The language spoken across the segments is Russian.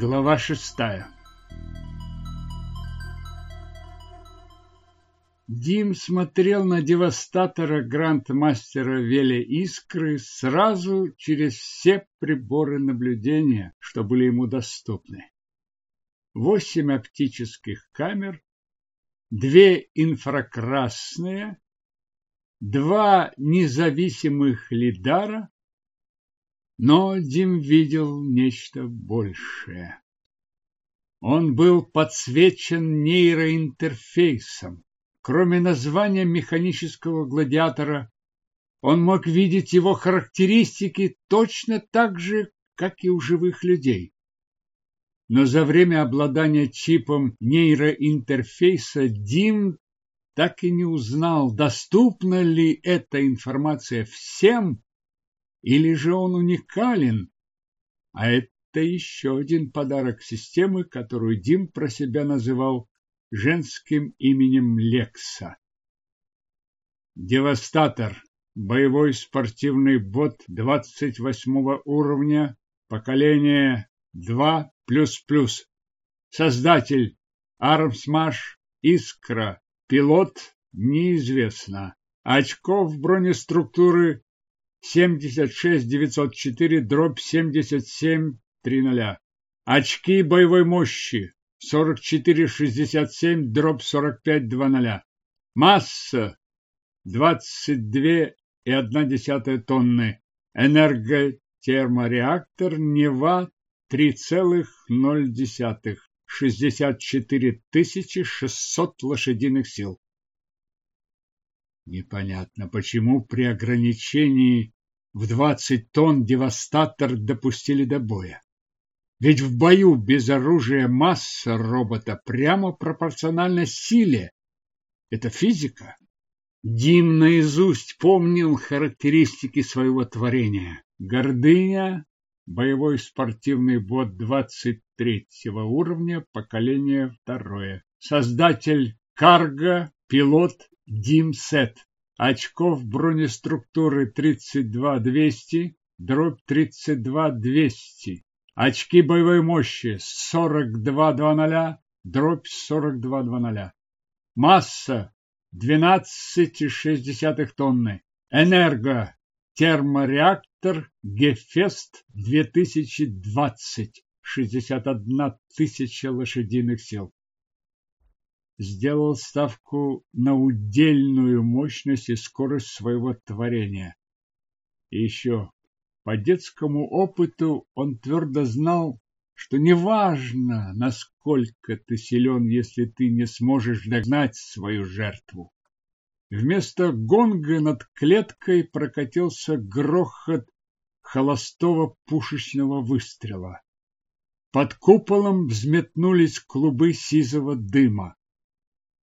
Глава шестая Дим смотрел на девастатора грандмастера Веле Искры сразу через все приборы наблюдения, что были ему доступны. Восемь оптических камер, две инфракрасные, два независимых лидара, но Дим видел нечто большее. Он был подсвечен нейроинтерфейсом. Кроме названия механического гладиатора, он мог видеть его характеристики точно так же, как и у живых людей. Но за время обладания чипом нейроинтерфейса Дим так и не узнал, доступна ли эта информация всем, или же он уникален. А это еще один подарок системы, которую Дим про себя называл женским именем Лекса. Девастатор. Боевой спортивный бот 28 уровня, поколение 2++. Создатель Армсмаш Искра. Пилот неизвестно. Очков бронеструктуры 76904 дробь 7730. Очки боевой мощи 44,67 дробь 45,00. Масса 22,1 тонны. Энерготермореактор Нева 3,0. 64 600 лошадиных сил. Непонятно, почему при ограничении в 20 тонн девастатор допустили до боя. Ведь в бою без оружия масса робота прямо пропорциональна силе. Это физика. Дим наизусть помнил характеристики своего творения. Гордыня, боевой спортивный бот 23 уровня, поколение второе. Создатель Карго, пилот Дим Сет. Очков бронеструктуры 32200, дробь 32200. Очки боевой мощи 42,00, дробь 42,00. Масса 12,6 тонны. Энерго. Термореактор Гефест 2020. 61 тысяча лошадиных сил. Сделал ставку на удельную мощность и скорость своего творения. И еще по детскому опыту он твердо знал, что неважно, насколько ты силен, если ты не сможешь догнать свою жертву. Вместо гонга над клеткой прокатился грохот холостого пушечного выстрела. Под куполом взметнулись клубы сизого дыма.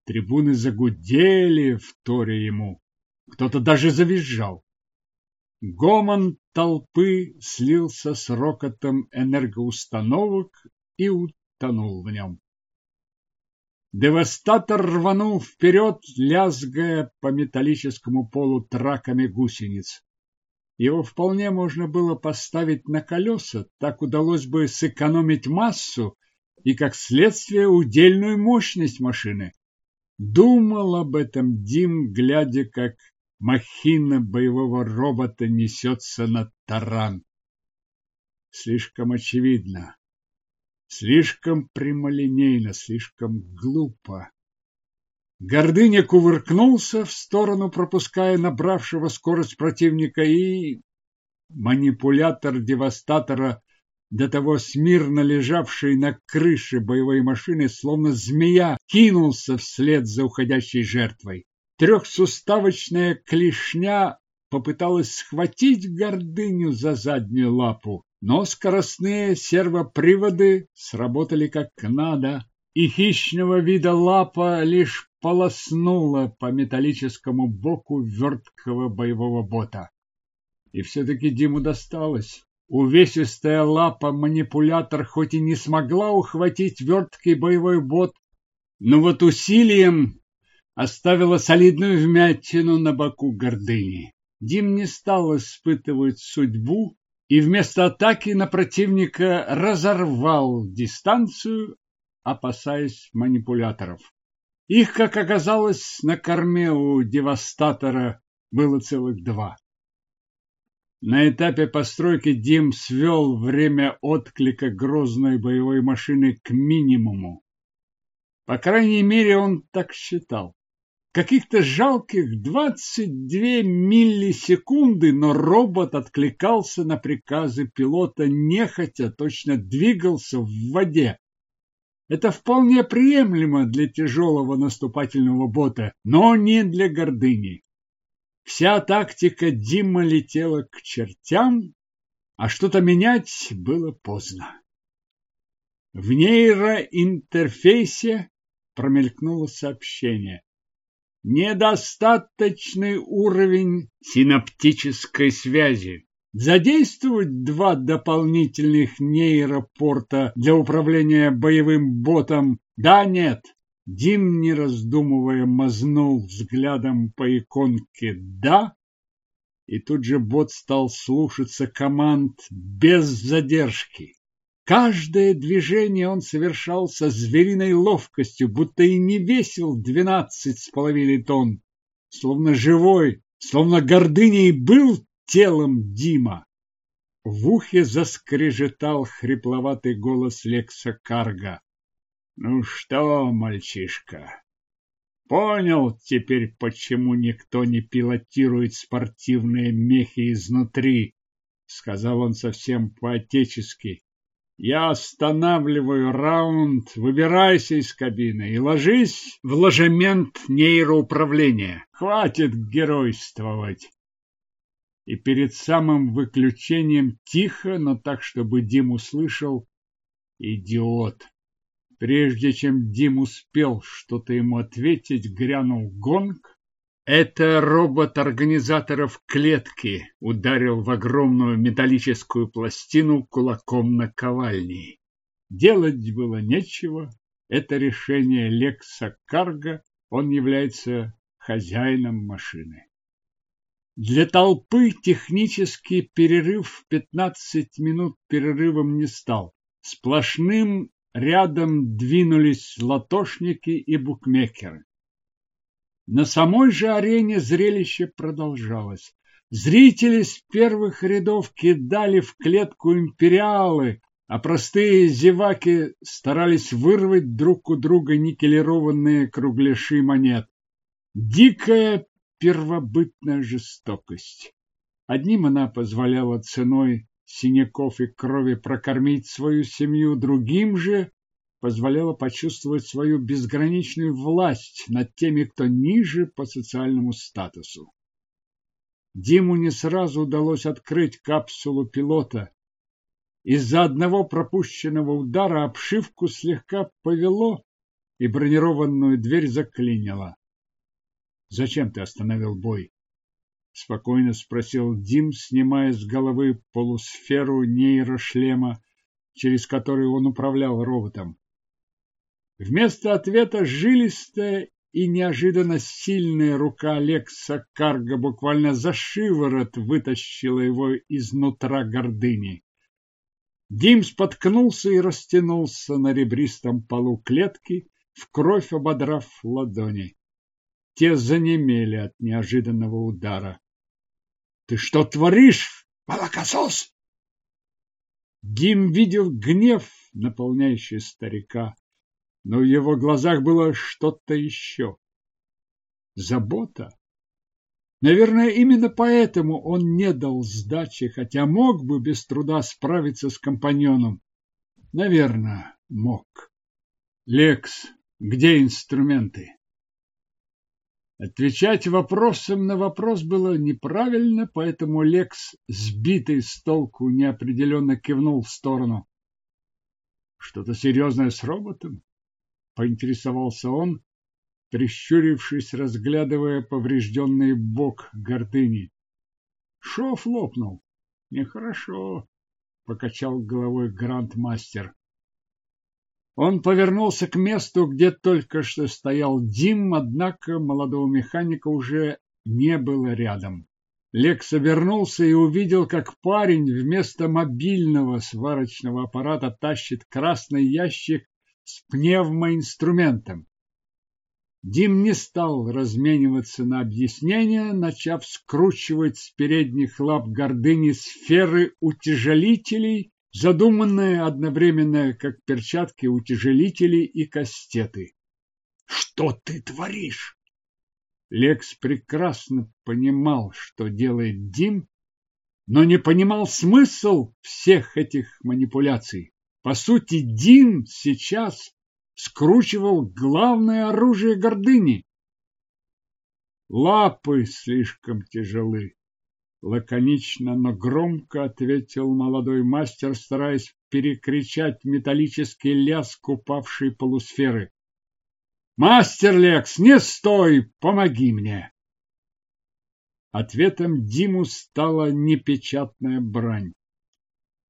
Трибуны загудели, вторя ему. Кто-то даже завизжал. Гомон толпы слился с рокотом энергоустановок и утонул в нем. Девастатор рванул вперед, лязгая по металлическому полу траками гусениц. Его вполне можно было поставить на колеса, так удалось бы сэкономить массу и, как следствие, удельную мощность машины. Думал об этом Дим, глядя, как Махина боевого робота несется на таран. Слишком очевидно, слишком прямолинейно, слишком глупо. Гордыня кувыркнулся в сторону, пропуская набравшего скорость противника, и манипулятор девастатора, до того смирно лежавший на крыше боевой машины, словно змея, кинулся вслед за уходящей жертвой. Трехсуставочная клешня попыталась схватить гордыню за заднюю лапу, но скоростные сервоприводы сработали как надо, и хищного вида лапа лишь полоснула по металлическому боку верткого боевого бота. И все-таки Диму досталось. Увесистая лапа-манипулятор хоть и не смогла ухватить верткий боевой бот, но вот усилием оставила солидную вмятину на боку гордыни. Дим не стал испытывать судьбу и вместо атаки на противника разорвал дистанцию, опасаясь манипуляторов. Их, как оказалось, на корме у девастатора было целых два. На этапе постройки Дим свел время отклика грозной боевой машины к минимуму. По крайней мере, он так считал. Каких-то жалких 22 миллисекунды, но робот откликался на приказы пилота нехотя, точно двигался в воде. Это вполне приемлемо для тяжелого наступательного бота, но не для гордыни. Вся тактика Дима летела к чертям, а что-то менять было поздно. В нейроинтерфейсе промелькнуло сообщение. Недостаточный уровень синаптической связи. Задействовать два дополнительных нейропорта для управления боевым ботом? Да, нет. Дим, не раздумывая, мазнул взглядом по иконке «Да», и тут же бот стал слушаться команд без задержки. Каждое движение он совершал со звериной ловкостью, будто и не весил двенадцать с половиной тонн, словно живой, словно гордыней был телом Дима. В ухе заскрежетал хрипловатый голос Лекса Карга. Ну что, мальчишка, понял теперь, почему никто не пилотирует спортивные мехи изнутри, сказал он совсем по-отечески. Я останавливаю раунд, выбирайся из кабины и ложись в ложемент нейроуправления. Хватит геройствовать. И перед самым выключением тихо, но так, чтобы Дим услышал, идиот. Прежде чем Дим успел что-то ему ответить, грянул гонг. Это робот организаторов клетки ударил в огромную металлическую пластину кулаком на ковальни. Делать было нечего. Это решение Лекса Карга. Он является хозяином машины. Для толпы технический перерыв в 15 минут перерывом не стал. Сплошным рядом двинулись латошники и букмекеры. На самой же арене зрелище продолжалось. Зрители с первых рядов кидали в клетку империалы, а простые зеваки старались вырвать друг у друга никелированные кругляши монет. Дикая первобытная жестокость. Одним она позволяла ценой синяков и крови прокормить свою семью, другим же позволяла почувствовать свою безграничную власть над теми, кто ниже по социальному статусу. Диму не сразу удалось открыть капсулу пилота. Из-за одного пропущенного удара обшивку слегка повело, и бронированную дверь заклинило. «Зачем ты остановил бой?» Спокойно спросил Дим, снимая с головы полусферу нейрошлема, через который он управлял роботом. Вместо ответа жилистая и неожиданно сильная рука Лекса Карга буквально за шиворот вытащила его изнутра гордыни. Дим споткнулся и растянулся на ребристом полу клетки, в кровь ободрав ладони. Те занемели от неожиданного удара. Ты что творишь, молокосос? Дим видел гнев, наполняющий старика, но в его глазах было что-то еще. Забота. Наверное, именно поэтому он не дал сдачи, хотя мог бы без труда справиться с компаньоном. Наверное, мог. Лекс, где инструменты? Отвечать вопросом на вопрос было неправильно, поэтому Лекс, сбитый с толку, неопределенно кивнул в сторону. Что-то серьезное с роботом? Поинтересовался он, прищурившись, разглядывая поврежденный бок гордыни. Шов лопнул. Нехорошо, покачал головой грандмастер. Он повернулся к месту, где только что стоял Дим, однако молодого механика уже не было рядом. Лекс обернулся и увидел, как парень вместо мобильного сварочного аппарата тащит красный ящик с пневмоинструментом. Дим не стал размениваться на объяснения, начав скручивать с передних лап гордыни сферы утяжелителей, задуманные одновременно как перчатки утяжелителей и кастеты. «Что ты творишь?» Лекс прекрасно понимал, что делает Дим, но не понимал смысл всех этих манипуляций. По сути, Дим сейчас скручивал главное оружие гордыни. Лапы слишком тяжелы. Лаконично, но громко ответил молодой мастер, стараясь перекричать металлический лязг упавшей полусферы. Мастер Лекс, не стой, помоги мне. Ответом Диму стала непечатная брань.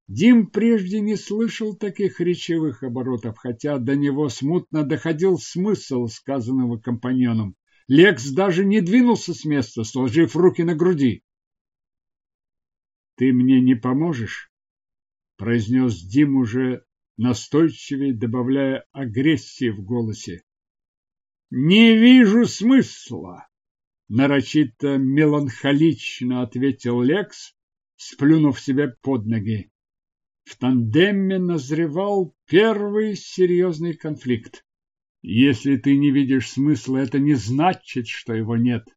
Дим прежде не слышал таких речевых оборотов, хотя до него смутно доходил смысл сказанного компаньоном. Лекс даже не двинулся с места, сложив руки на груди. «Ты мне не поможешь?» — произнес Дим уже настойчивее, добавляя агрессии в голосе. Не вижу смысла, нарочито меланхолично ответил Лекс, сплюнув себе под ноги. В тандеме назревал первый серьезный конфликт. Если ты не видишь смысла, это не значит, что его нет.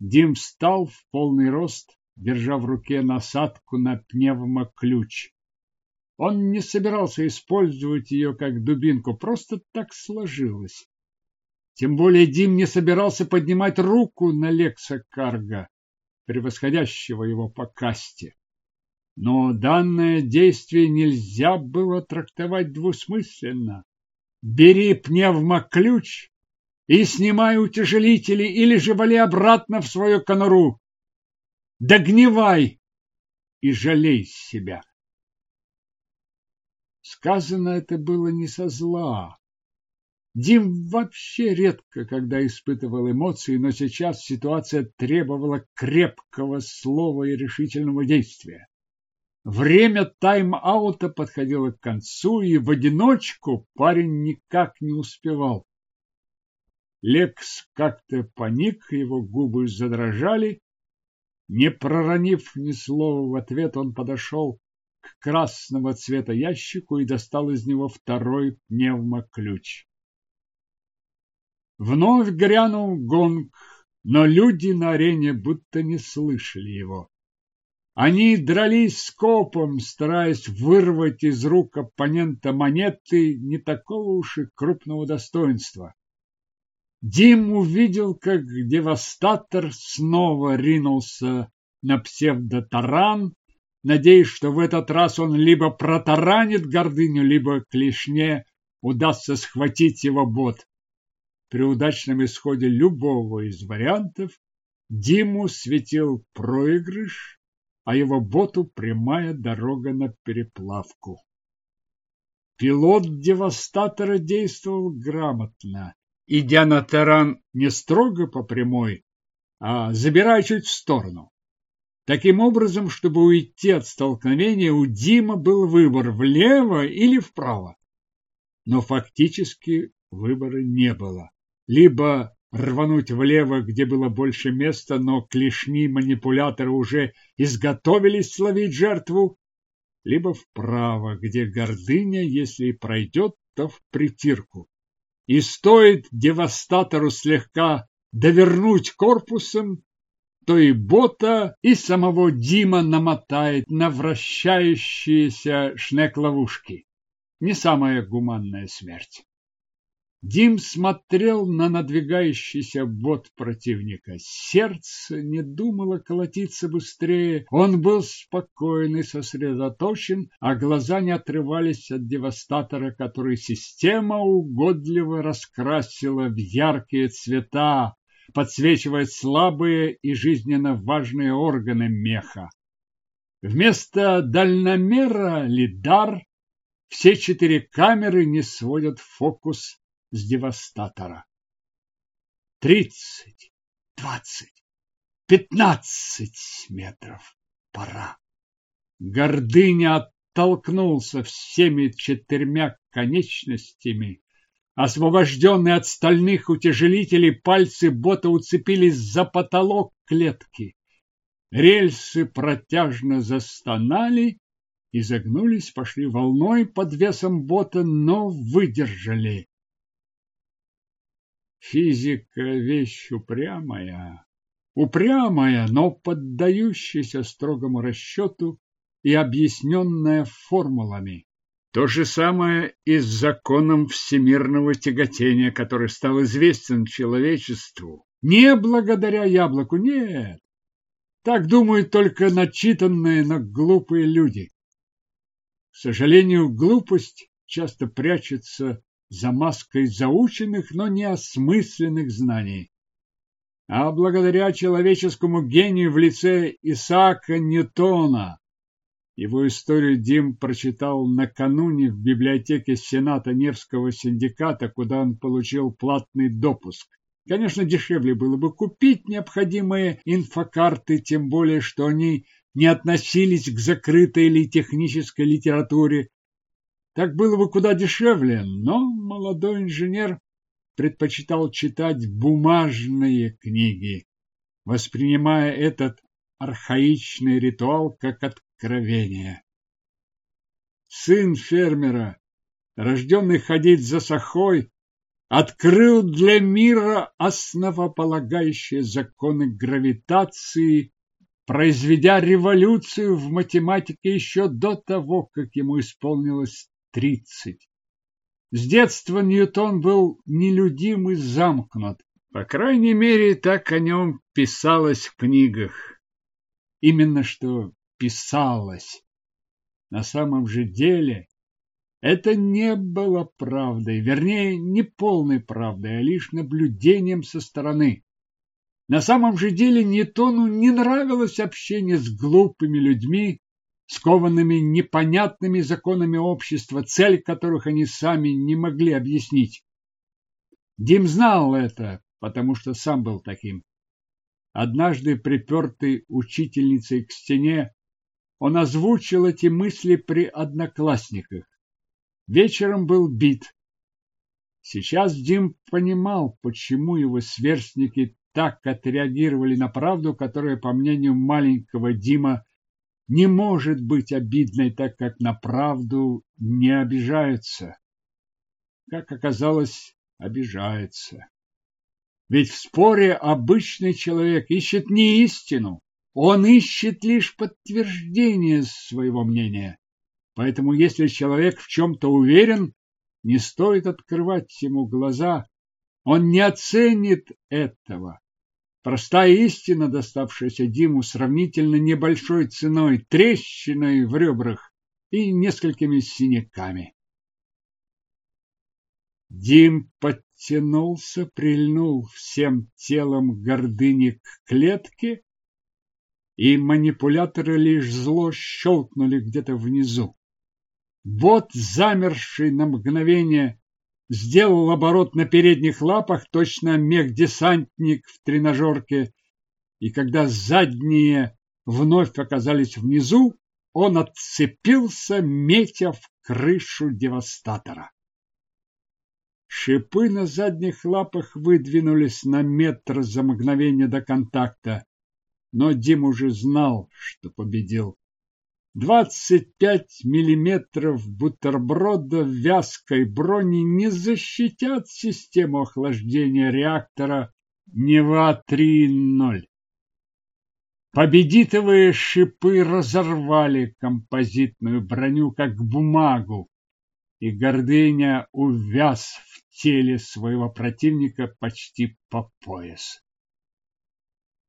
Дим встал в полный рост, держа в руке насадку на пневмоключ. Он не собирался использовать ее как дубинку, просто так сложилось. Тем более Дим не собирался поднимать руку на Лекса Карга, превосходящего его по касте. Но данное действие нельзя было трактовать двусмысленно. Бери пневмоключ и снимай утяжелители, или же вали обратно в свою конуру. Догнивай и жалей себя. Сказано это было не со зла, Дим вообще редко когда испытывал эмоции, но сейчас ситуация требовала крепкого слова и решительного действия. Время тайм-аута подходило к концу, и в одиночку парень никак не успевал. Лекс как-то паник, его губы задрожали. Не проронив ни слова в ответ, он подошел к красного цвета ящику и достал из него второй пневмоключ. Вновь грянул гонг, но люди на арене будто не слышали его. Они дрались скопом, стараясь вырвать из рук оппонента монеты не такого уж и крупного достоинства. Дим увидел, как девастатор снова ринулся на псевдотаран, надеясь, что в этот раз он либо протаранит гордыню, либо клешне удастся схватить его бот. При удачном исходе любого из вариантов Диму светил проигрыш, а его боту прямая дорога на переплавку. Пилот девастатора действовал грамотно, идя на таран не строго по прямой, а забирая чуть в сторону. Таким образом, чтобы уйти от столкновения, у Дима был выбор влево или вправо. Но фактически выбора не было либо рвануть влево, где было больше места, но клешни манипулятора уже изготовились словить жертву, либо вправо, где гордыня, если пройдет, то в притирку. И стоит девастатору слегка довернуть корпусом, то и бота, и самого Дима намотает на вращающиеся шнек-ловушки. Не самая гуманная смерть. Дим смотрел на надвигающийся бот противника. Сердце не думало колотиться быстрее. Он был спокоен и сосредоточен, а глаза не отрывались от девастатора, который система угодливо раскрасила в яркие цвета, подсвечивая слабые и жизненно важные органы меха. Вместо дальномера лидар все четыре камеры не сводят фокус с девастатора. Тридцать, двадцать, Пятнадцать метров. Пора. Гордыня оттолкнулся всеми четырьмя конечностями. Освобожденные от стальных утяжелителей, пальцы бота уцепились за потолок клетки. Рельсы протяжно застонали, изогнулись, пошли волной под весом бота, но выдержали. Физика — вещь упрямая, упрямая, но поддающаяся строгому расчету и объясненная формулами. То же самое и с законом всемирного тяготения, который стал известен человечеству. Не благодаря яблоку, нет. Так думают только начитанные, но глупые люди. К сожалению, глупость часто прячется за маской заученных, но неосмысленных знаний. А благодаря человеческому гению в лице Исаака Ньютона его историю Дим прочитал накануне в библиотеке Сената Невского синдиката, куда он получил платный допуск. Конечно, дешевле было бы купить необходимые инфокарты, тем более, что они не относились к закрытой или технической литературе. Так было бы куда дешевле, но молодой инженер предпочитал читать бумажные книги, воспринимая этот архаичный ритуал как откровение. Сын фермера, рожденный ходить за сахой, открыл для мира основополагающие законы гравитации, произведя революцию в математике еще до того, как ему исполнилось тридцать. С детства Ньютон был нелюдим и замкнут. По крайней мере, так о нем писалось в книгах. Именно что писалось. На самом же деле это не было правдой, вернее, не полной правдой, а лишь наблюдением со стороны. На самом же деле Ньютону не нравилось общение с глупыми людьми, скованными непонятными законами общества, цель которых они сами не могли объяснить. Дим знал это, потому что сам был таким. Однажды, припертый учительницей к стене, он озвучил эти мысли при одноклассниках. Вечером был бит. Сейчас Дим понимал, почему его сверстники так отреагировали на правду, которая, по мнению маленького Дима, не может быть обидной, так как на правду не обижаются. Как оказалось, обижается. Ведь в споре обычный человек ищет не истину, он ищет лишь подтверждение своего мнения. Поэтому если человек в чем-то уверен, не стоит открывать ему глаза, он не оценит этого. Простая истина, доставшаяся Диму сравнительно небольшой ценой, трещиной в ребрах и несколькими синяками. Дим подтянулся, прильнул всем телом гордыни к клетке, и манипуляторы лишь зло щелкнули где-то внизу. Бот, замерший на мгновение, сделал оборот на передних лапах, точно мех-десантник в тренажерке, и когда задние вновь оказались внизу, он отцепился, метя в крышу девастатора. Шипы на задних лапах выдвинулись на метр за мгновение до контакта, но Дим уже знал, что победил. Двадцать пять миллиметров бутерброда вязкой брони не защитят систему охлаждения реактора Нева-3.0. Победитовые шипы разорвали композитную броню, как бумагу, и гордыня увяз в теле своего противника почти по пояс.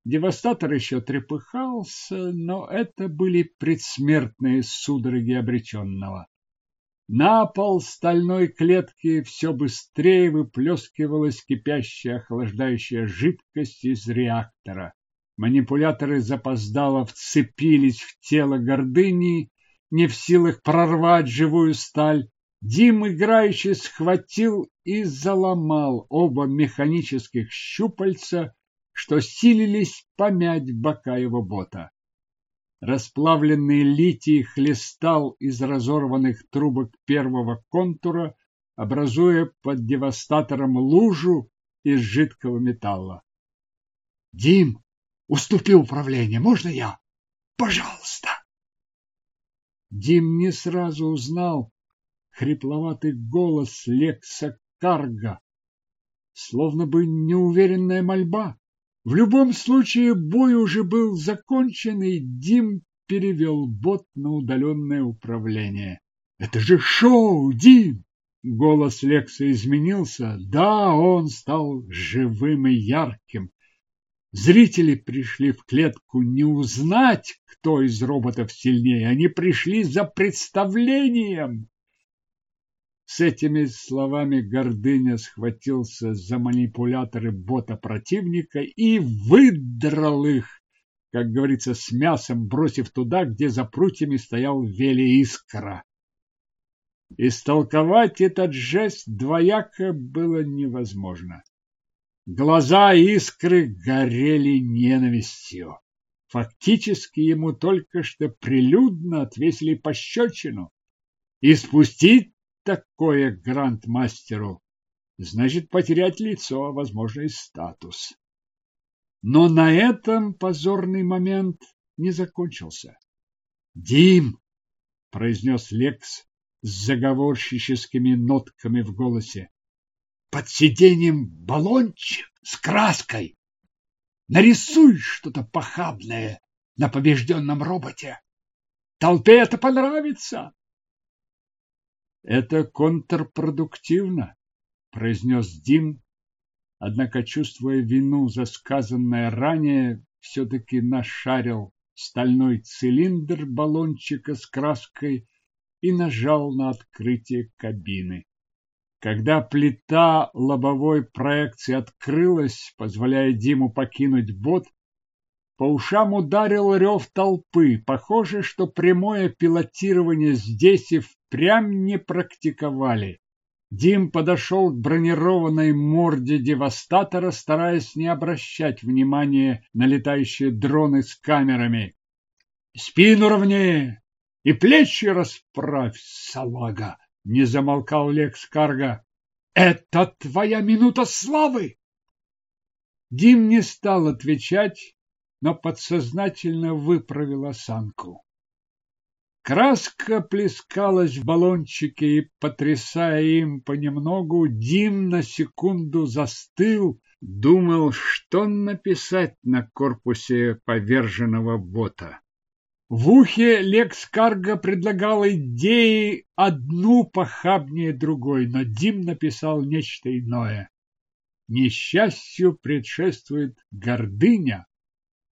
Девастатор еще трепыхался, но это были предсмертные судороги обреченного. На пол стальной клетки все быстрее выплескивалась кипящая охлаждающая жидкость из реактора. Манипуляторы запоздало вцепились в тело гордыни, не в силах прорвать живую сталь. Дим играючи схватил и заломал оба механических щупальца, что силились помять бока его бота. Расплавленный литий хлестал из разорванных трубок первого контура, образуя под девастатором лужу из жидкого металла. Дим, уступи управление, можно я? Пожалуйста. Дим не сразу узнал хрипловатый голос Лекса Карга, словно бы неуверенная мольба. В любом случае бой уже был закончен, и Дим перевел бот на удаленное управление. «Это же шоу, Дим!» Голос Лекса изменился. Да, он стал живым и ярким. Зрители пришли в клетку не узнать, кто из роботов сильнее. Они пришли за представлением. С этими словами Гордыня схватился за манипуляторы бота противника и выдрал их, как говорится, с мясом, бросив туда, где за прутьями стоял Вели Искра. Истолковать этот жест двояко было невозможно. Глаза Искры горели ненавистью. Фактически ему только что прилюдно отвесили пощечину. И спустить такое грандмастеру, значит потерять лицо, а возможно и статус. Но на этом позорный момент не закончился. «Дим!» – произнес Лекс с заговорщическими нотками в голосе. «Под сиденьем баллончик с краской. Нарисуй что-то похабное на побежденном роботе. Толпе это понравится!» Это контрпродуктивно, произнес Дим, однако, чувствуя вину за сказанное ранее, все-таки нашарил стальной цилиндр баллончика с краской и нажал на открытие кабины. Когда плита лобовой проекции открылась, позволяя Диму покинуть бот, по ушам ударил рев толпы. Похоже, что прямое пилотирование здесь и впрямь не практиковали. Дим подошел к бронированной морде девастатора, стараясь не обращать внимания на летающие дроны с камерами. «Спину ровнее и плечи расправь, салага!» — не замолкал Лекс Карга. «Это твоя минута славы!» Дим не стал отвечать, но подсознательно выправил осанку. Краска плескалась в баллончике, и, потрясая им понемногу, Дим на секунду застыл, думал, что написать на корпусе поверженного бота. В ухе Лекс Карга предлагал идеи одну похабнее другой, но Дим написал нечто иное. Несчастью предшествует гордыня,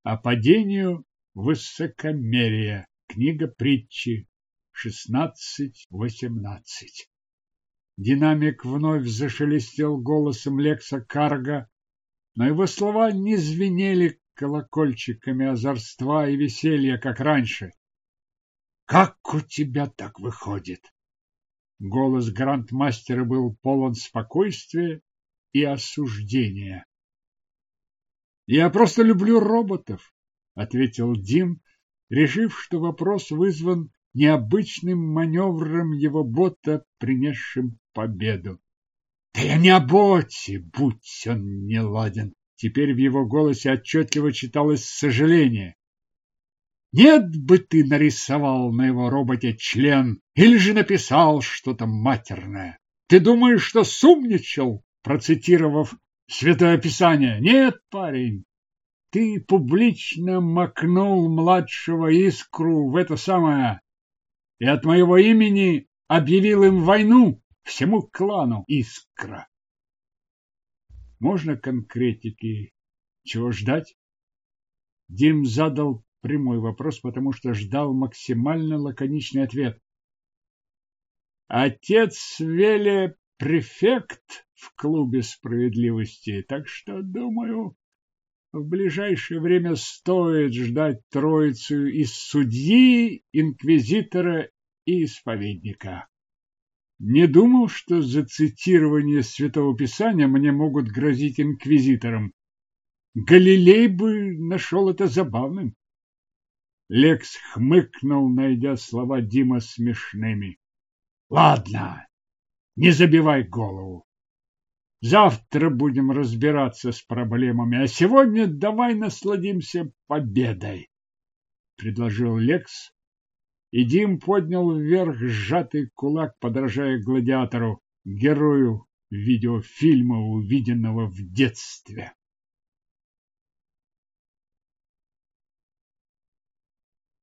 а падению высокомерия. Книга притчи 16.18. Динамик вновь зашелестел голосом Лекса Карга, но его слова не звенели колокольчиками озорства и веселья, как раньше. «Как у тебя так выходит?» Голос грандмастера был полон спокойствия и осуждения. Я просто люблю роботов, ответил Дим, решив, что вопрос вызван необычным маневром его бота, принесшим победу. Да я не о боте, будь он не ладен. Теперь в его голосе отчетливо читалось сожаление. Нет бы ты нарисовал на его роботе член или же написал что-то матерное. Ты думаешь, что сумничал, процитировав Святое Писание. Нет, парень, ты публично макнул младшего искру в это самое и от моего имени объявил им войну всему клану Искра. Можно конкретики? Чего ждать? Дим задал прямой вопрос, потому что ждал максимально лаконичный ответ. Отец Веле префект в клубе справедливости, так что, думаю, в ближайшее время стоит ждать троицу из судьи, инквизитора и исповедника. Не думал, что за цитирование Святого Писания мне могут грозить инквизитором. Галилей бы нашел это забавным. Лекс хмыкнул, найдя слова Дима смешными. Ладно, не забивай голову. Завтра будем разбираться с проблемами, а сегодня давай насладимся победой, предложил Лекс, и Дим поднял вверх сжатый кулак, подражая гладиатору, герою видеофильма, увиденного в детстве.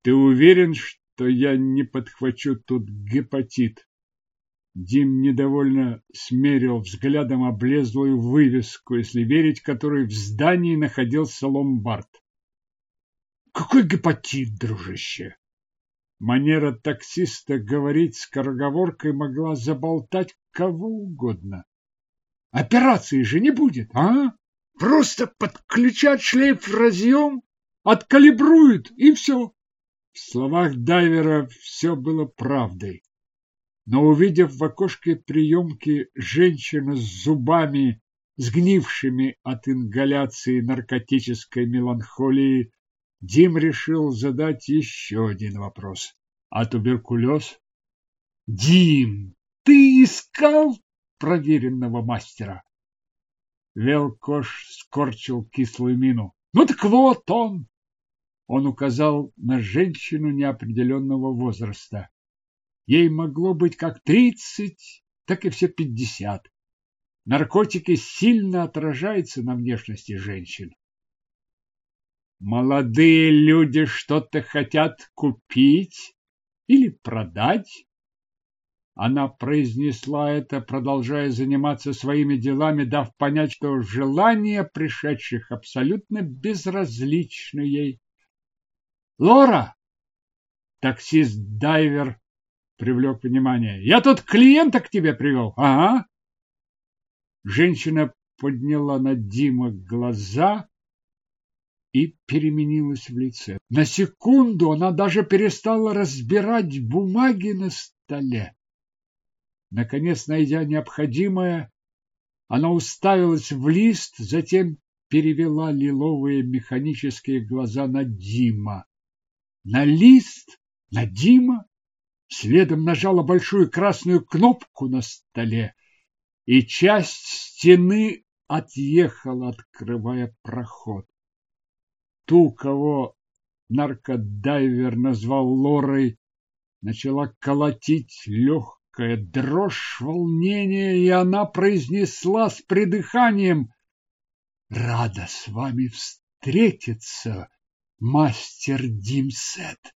Ты уверен, что я не подхвачу тут гепатит? Дим недовольно смерил взглядом облезлую вывеску, если верить которой в здании находился ломбард. Какой гепатит, дружище? Манера таксиста говорить скороговоркой могла заболтать кого угодно. Операции же не будет, а? Просто подключат шлейф разъем, откалибруют и все. В словах дайвера все было правдой но, увидев в окошке приемки женщину с зубами, сгнившими от ингаляции наркотической меланхолии, Дим решил задать еще один вопрос. А туберкулез? Дим, ты искал проверенного мастера? Велкош скорчил кислую мину. Ну так вот он! Он указал на женщину неопределенного возраста. Ей могло быть как тридцать, так и все пятьдесят. Наркотики сильно отражаются на внешности женщин. Молодые люди что-то хотят купить или продать. Она произнесла это, продолжая заниматься своими делами, дав понять, что желания пришедших абсолютно безразличны ей. Лора! Таксист-дайвер привлек внимание. Я тут клиента к тебе привел. Ага. Женщина подняла на Дима глаза и переменилась в лице. На секунду она даже перестала разбирать бумаги на столе. Наконец, найдя необходимое, она уставилась в лист, затем перевела лиловые механические глаза на Дима. На лист? На Дима? Следом нажала большую красную кнопку на столе, и часть стены отъехала, открывая проход. Ту, кого наркодайвер назвал Лорой, начала колотить легкая дрожь волнения, и она произнесла с придыханием «Рада с вами встретиться, мастер Димсет!»